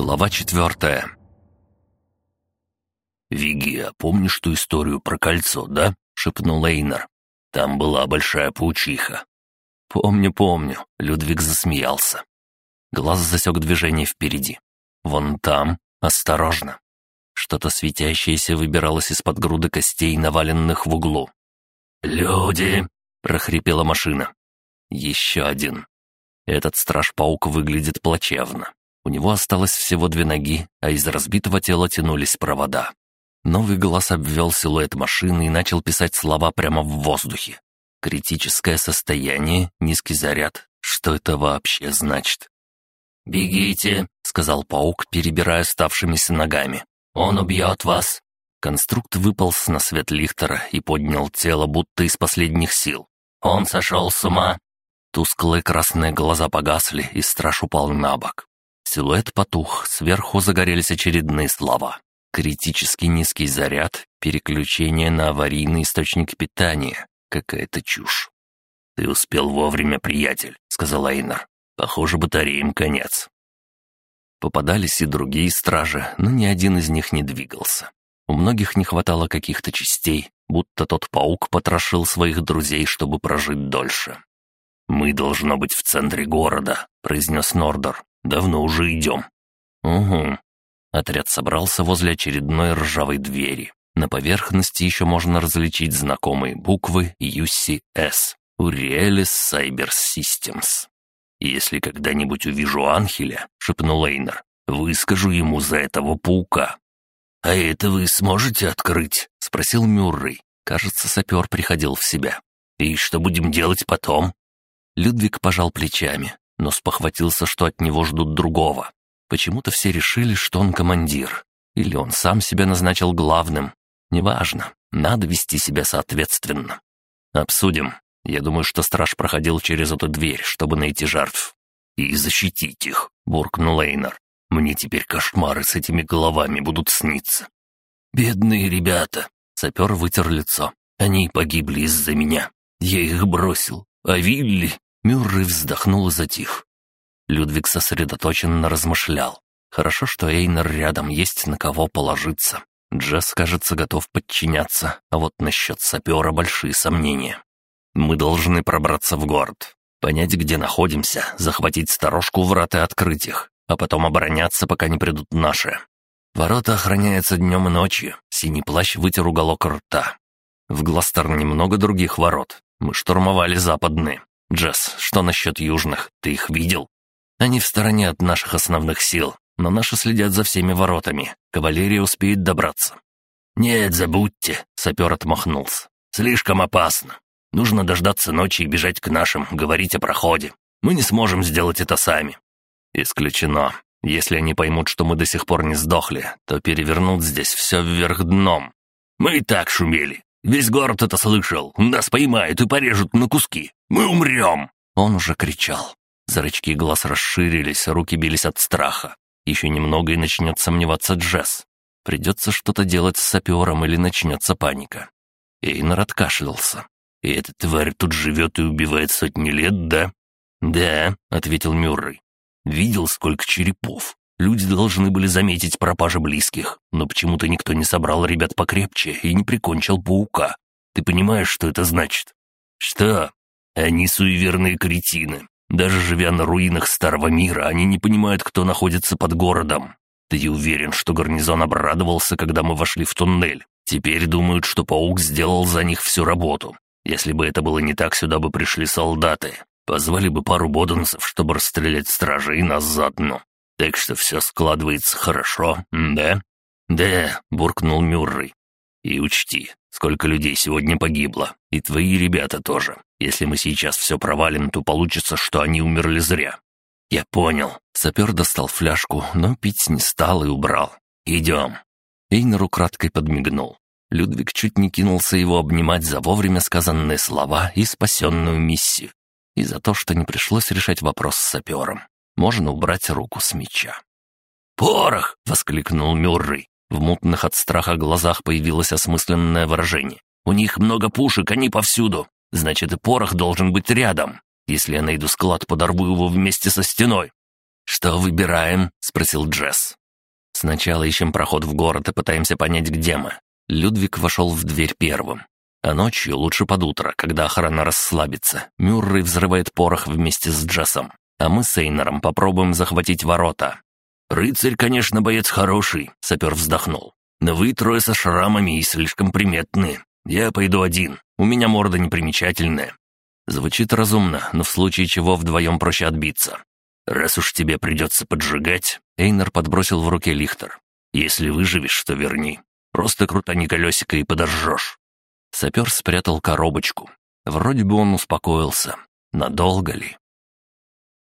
Глава четвертая. «Виги, а помнишь ту историю про кольцо, да?» — шепнул Эйнер. «Там была большая паучиха». «Помню, помню», — Людвиг засмеялся. Глаз засек движение впереди. «Вон там, осторожно». Что-то светящееся выбиралось из-под груды костей, наваленных в углу. «Люди!» — прохрипела машина. «Еще один». Этот страж-паук выглядит плачевно. У него осталось всего две ноги, а из разбитого тела тянулись провода. Новый глаз обвел силуэт машины и начал писать слова прямо в воздухе. Критическое состояние, низкий заряд. Что это вообще значит? «Бегите», — сказал паук, перебирая оставшимися ногами. «Он убьет вас». Конструкт выполз на свет Лихтера и поднял тело, будто из последних сил. «Он сошел с ума!» Тусклые красные глаза погасли, и страж упал на бок. Силуэт потух, сверху загорелись очередные слова. Критически низкий заряд, переключение на аварийный источник питания. Какая-то чушь. «Ты успел вовремя, приятель», — сказал Эйнер. «Похоже, батареям конец». Попадались и другие стражи, но ни один из них не двигался. У многих не хватало каких-то частей, будто тот паук потрошил своих друзей, чтобы прожить дольше. «Мы должно быть в центре города», — произнес Нордор. Давно уже идем». «Угу». Отряд собрался возле очередной ржавой двери. На поверхности еще можно различить знакомые буквы UCS — Urielis Cyber Systems. «Если когда-нибудь увижу Анхеля», — шепнул Эйнер, — «выскажу ему за этого паука». «А это вы сможете открыть?» — спросил Мюррей. Кажется, сапер приходил в себя. «И что будем делать потом?» Людвиг пожал плечами но спохватился, что от него ждут другого. Почему-то все решили, что он командир. Или он сам себя назначил главным. Неважно, надо вести себя соответственно. Обсудим. Я думаю, что страж проходил через эту дверь, чтобы найти жертв. «И защитить их», — буркнул Эйнер. «Мне теперь кошмары с этими головами будут сниться». «Бедные ребята!» — сапер вытер лицо. «Они погибли из-за меня. Я их бросил. А Вилли...» Мюррей вздохнул и затих. Людвиг сосредоточенно размышлял. Хорошо, что Эйнер рядом есть на кого положиться. Джесс, кажется, готов подчиняться, а вот насчет сапера большие сомнения. Мы должны пробраться в город, понять, где находимся, захватить сторожку врат и открыть их, а потом обороняться, пока не придут наши. Ворота охраняются днем и ночью. Синий плащ вытер уголок рта. В Гластер немного других ворот. Мы штурмовали западные. «Джесс, что насчет южных? Ты их видел?» «Они в стороне от наших основных сил, но наши следят за всеми воротами. Кавалерия успеет добраться». «Нет, забудьте», — сапер отмахнулся. «Слишком опасно. Нужно дождаться ночи и бежать к нашим, говорить о проходе. Мы не сможем сделать это сами». «Исключено. Если они поймут, что мы до сих пор не сдохли, то перевернут здесь все вверх дном». «Мы и так шумели. Весь город это слышал. Нас поймают и порежут на куски. Мы умрем!» Он уже кричал. Зрачки глаз расширились, руки бились от страха. Еще немного и начнет сомневаться Джесс. Придется что-то делать с сапером или начнется паника. Эйнер откашлялся. «И эта тварь тут живет и убивает сотни лет, да?» «Да», — ответил Мюррей. «Видел, сколько черепов. Люди должны были заметить пропажи близких, но почему-то никто не собрал ребят покрепче и не прикончил паука. Ты понимаешь, что это значит? Что? Они суеверные кретины. Даже живя на руинах старого мира, они не понимают, кто находится под городом. Ты уверен, что гарнизон обрадовался, когда мы вошли в туннель? Теперь думают, что паук сделал за них всю работу. Если бы это было не так, сюда бы пришли солдаты. Позвали бы пару боденцев, чтобы расстрелять стражей и нас заодно. Так что все складывается хорошо, да?» «Да», — буркнул Мюррей. «И учти, сколько людей сегодня погибло, и твои ребята тоже. Если мы сейчас все провалим, то получится, что они умерли зря». «Я понял». Сапер достал фляжку, но пить не стал и убрал. «Идем». Эйнер украдкой подмигнул. Людвиг чуть не кинулся его обнимать за вовремя сказанные слова и спасенную миссию. И за то, что не пришлось решать вопрос с сапером можно убрать руку с меча. «Порох!» — воскликнул Мюррей. В мутных от страха глазах появилось осмысленное выражение. «У них много пушек, они повсюду. Значит, и порох должен быть рядом. Если я найду склад, подорву его вместе со стеной». «Что выбираем?» — спросил Джесс. «Сначала ищем проход в город и пытаемся понять, где мы». Людвиг вошел в дверь первым. А ночью, лучше под утро, когда охрана расслабится, Мюррей взрывает порох вместе с Джессом, а мы с Эйнером попробуем захватить ворота. «Рыцарь, конечно, боец хороший», — сапер вздохнул. «Но вы трое со шрамами и слишком приметные. Я пойду один, у меня морда непримечательная». Звучит разумно, но в случае чего вдвоем проще отбиться. «Раз уж тебе придется поджигать», — Эйнер подбросил в руке лихтер. «Если выживешь, то верни. Просто крутани колесико и подожжешь». Сапер спрятал коробочку. Вроде бы он успокоился. Надолго ли?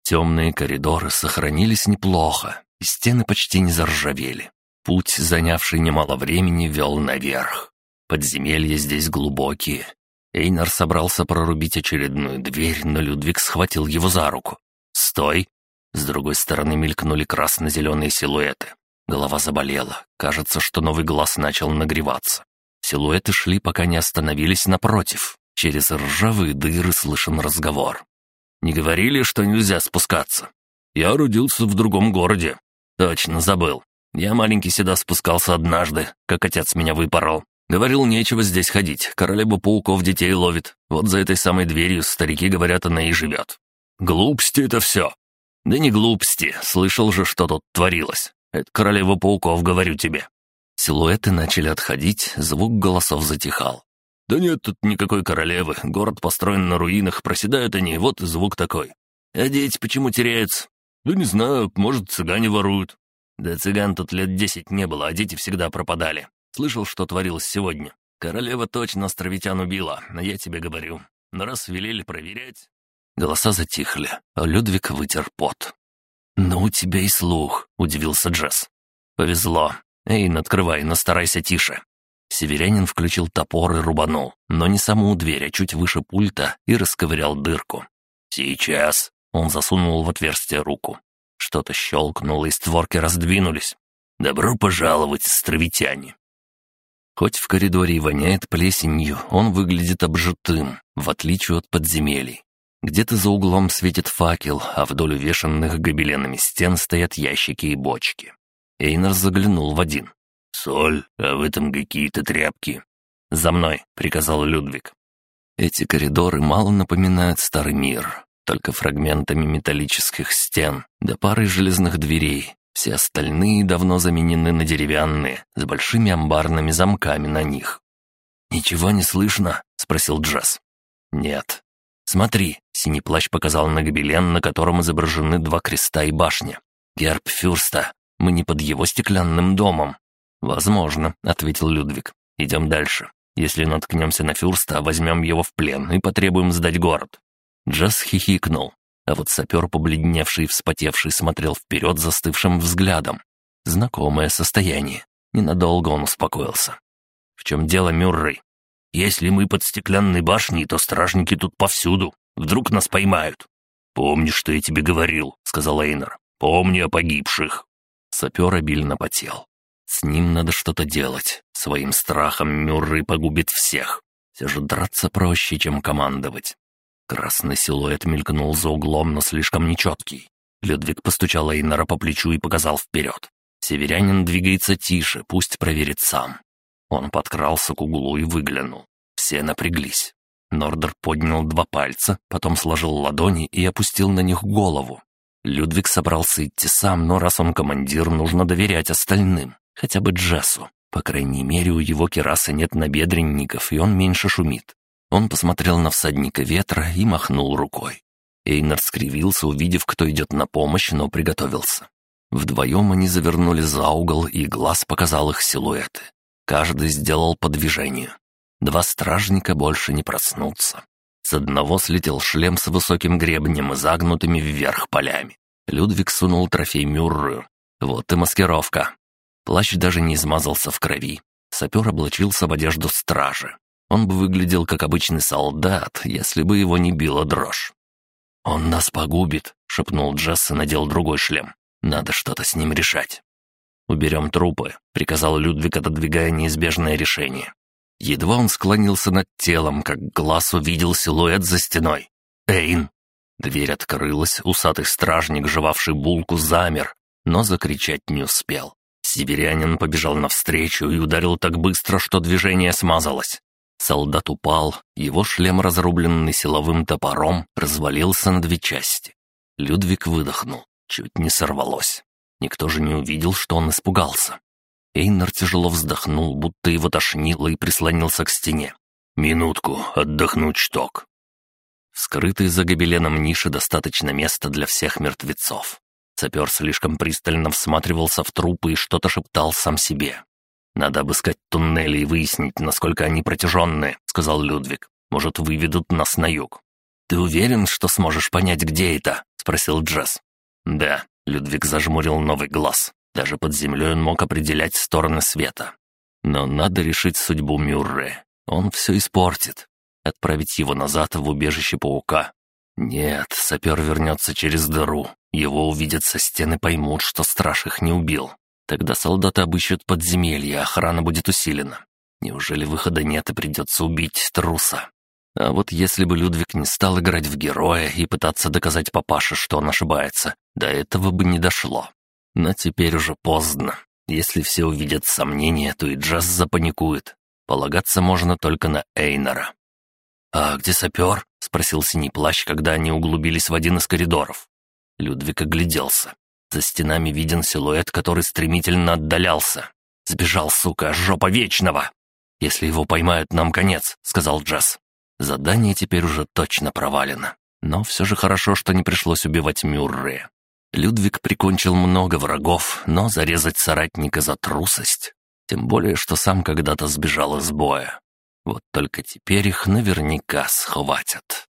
Темные коридоры сохранились неплохо, и стены почти не заржавели. Путь, занявший немало времени, вел наверх. Подземелья здесь глубокие. Эйнар собрался прорубить очередную дверь, но Людвиг схватил его за руку. «Стой!» С другой стороны мелькнули красно-зеленые силуэты. Голова заболела. Кажется, что новый глаз начал нагреваться. Силуэты шли, пока не остановились напротив. Через ржавые дыры слышен разговор. «Не говорили, что нельзя спускаться?» «Я родился в другом городе». «Точно, забыл. Я маленький сюда спускался однажды, как отец меня выпорол. Говорил, нечего здесь ходить, королева пауков детей ловит. Вот за этой самой дверью старики говорят, она и живет. Глупости это все. Да не глупости, слышал же, что тут творилось. Это королева пауков, говорю тебе. Силуэты начали отходить, звук голосов затихал. «Да нет тут никакой королевы, город построен на руинах, проседают они, вот и звук такой. А дети почему теряются? Да не знаю, может, цыгане воруют. Да цыган тут лет десять не было, а дети всегда пропадали. Слышал, что творилось сегодня. Королева точно островитян убила, но я тебе говорю. Но раз велели проверять...» Голоса затихли, а Людвиг вытер пот. «Ну, у тебя и слух», — удивился Джесс. «Повезло. Эйн, открывай, но старайся тише». Северянин включил топор и рубанул, но не саму дверь, а чуть выше пульта и расковырял дырку. «Сейчас!» — он засунул в отверстие руку. Что-то щелкнуло, и створки раздвинулись. «Добро пожаловать, островитяне!» Хоть в коридоре и воняет плесенью, он выглядит обжитым, в отличие от подземелий. Где-то за углом светит факел, а вдоль увешанных гобеленами стен стоят ящики и бочки. Эйнер заглянул в один. «Соль, а в этом какие-то тряпки». «За мной», — приказал Людвиг. Эти коридоры мало напоминают старый мир, только фрагментами металлических стен да парой железных дверей, все остальные давно заменены на деревянные, с большими амбарными замками на них. «Ничего не слышно?» — спросил Джаз. «Нет». «Смотри», — синий плащ показал на гобелен, на котором изображены два креста и башня. «Герб Фюрста. Мы не под его стеклянным домом». «Возможно», — ответил Людвиг. «Идем дальше. Если наткнемся на Фюрста, возьмем его в плен и потребуем сдать город». Джаз хихикнул. А вот сапер, побледневший и вспотевший, смотрел вперед застывшим взглядом. Знакомое состояние. Ненадолго он успокоился. «В чем дело, Мюррей? Если мы под стеклянной башней, то стражники тут повсюду. Вдруг нас поймают». «Помни, что я тебе говорил», — сказал Эйнер. «Помни о погибших». Сапер обильно потел. С ним надо что-то делать. Своим страхом Мюррей погубит всех. Все же драться проще, чем командовать. Красный силуэт мелькнул за углом, но слишком нечеткий. Людвиг постучал Эйнара по плечу и показал вперед. Северянин двигается тише, пусть проверит сам. Он подкрался к углу и выглянул. Все напряглись. Нордер поднял два пальца, потом сложил ладони и опустил на них голову. Людвиг собрался идти сам, но раз он командир, нужно доверять остальным, хотя бы Джессу. По крайней мере, у его кераса нет набедренников, и он меньше шумит. Он посмотрел на всадника ветра и махнул рукой. Эйнар скривился, увидев, кто идет на помощь, но приготовился. Вдвоем они завернули за угол, и глаз показал их силуэты. Каждый сделал по движению. Два стражника больше не проснутся. С одного слетел шлем с высоким гребнем и загнутыми вверх полями. Людвиг сунул трофей Мюррею. Вот и маскировка. Плащ даже не измазался в крови. Сапер облачился в одежду стражи. Он бы выглядел как обычный солдат, если бы его не била дрожь. «Он нас погубит», — шепнул Джесс и надел другой шлем. «Надо что-то с ним решать». «Уберем трупы», — приказал Людвиг, отодвигая неизбежное решение. Едва он склонился над телом, как глаз увидел силуэт за стеной. «Эйн!» Дверь открылась, усатый стражник, жевавший булку, замер, но закричать не успел. Северянин побежал навстречу и ударил так быстро, что движение смазалось. Солдат упал, его шлем, разрубленный силовым топором, развалился на две части. Людвиг выдохнул, чуть не сорвалось. Никто же не увидел, что он испугался. Эйнар тяжело вздохнул, будто его тошнило и прислонился к стене. «Минутку, отдохнуть чток». В за гобеленом нише достаточно места для всех мертвецов. Сапер слишком пристально всматривался в трупы и что-то шептал сам себе. «Надо обыскать туннели и выяснить, насколько они протяженные», — сказал Людвиг. «Может, выведут нас на юг». «Ты уверен, что сможешь понять, где это?» — спросил Джесс. «Да», — Людвиг зажмурил новый глаз. Даже под землей он мог определять стороны света. Но надо решить судьбу Мюрре. Он все испортит. Отправить его назад в убежище паука. Нет, сапер вернется через дыру. Его увидят со стены, поймут, что страж их не убил. Тогда солдаты обыщут подземелье, охрана будет усилена. Неужели выхода нет и придется убить труса? А вот если бы Людвиг не стал играть в героя и пытаться доказать папаше, что он ошибается, до этого бы не дошло. Но теперь уже поздно. Если все увидят сомнения, то и Джаз запаникует. Полагаться можно только на Эйнора. «А где сапер?» — спросил синий плащ, когда они углубились в один из коридоров. Людвиг огляделся. За стенами виден силуэт, который стремительно отдалялся. «Сбежал, сука, жопа вечного!» «Если его поймают, нам конец», — сказал Джаз. Задание теперь уже точно провалено. Но все же хорошо, что не пришлось убивать Мюррея. Людвиг прикончил много врагов, но зарезать соратника за трусость. Тем более, что сам когда-то сбежал из боя. Вот только теперь их наверняка схватят.